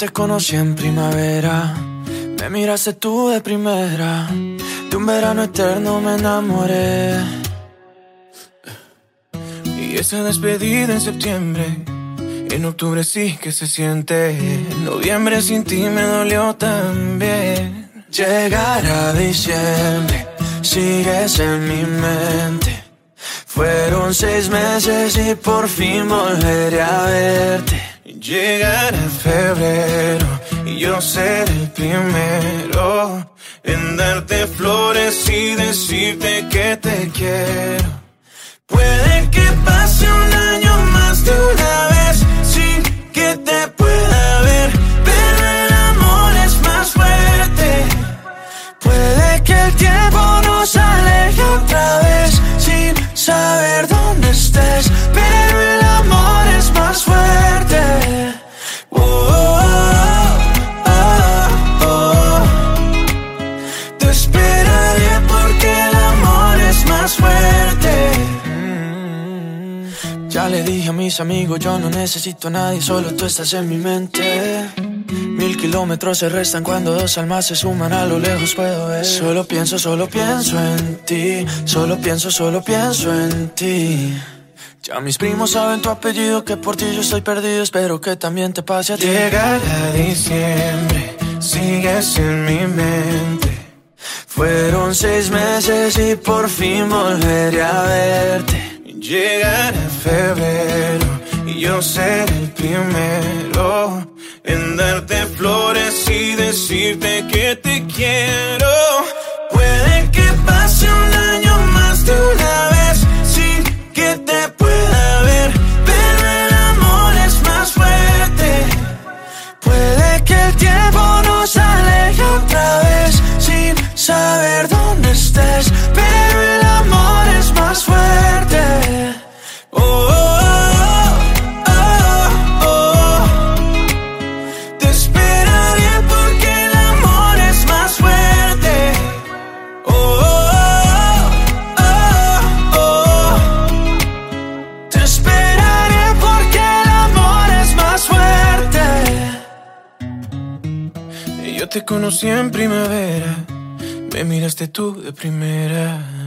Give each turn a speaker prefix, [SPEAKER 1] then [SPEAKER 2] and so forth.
[SPEAKER 1] te conocí en primavera, me miraste tú de primera, de un verano eterno me enamoré. Y esa despedida en septiembre, en octubre sí que se siente, en noviembre sin ti me dolió también. Llegar a diciembre, sigues en mi mente. Fueron seis meses y por fin volveré a verte. Llegará febrero y yo seré el primero en darte flores y decirte que te quiero. Puede que pase un le dije a mis amigos, yo no necesito a nadie, solo tú estás en mi mente. Mil kilómetros se restan cuando dos almas se suman a lo lejos puedo ver. Solo pienso, solo pienso en ti. Solo pienso, solo pienso en ti. Ya mis primos saben tu apellido, que por ti yo estoy perdido. Espero que también te pase a ti. Llegará diciembre, sigues en mi mente. Fueron seis meses y por fin volveré a verte. Llegará febrero y yo seré el primero en darte flores y decirte que te quiero. Te conocí en primavera, me miraste tú de primera.